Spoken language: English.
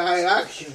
high action.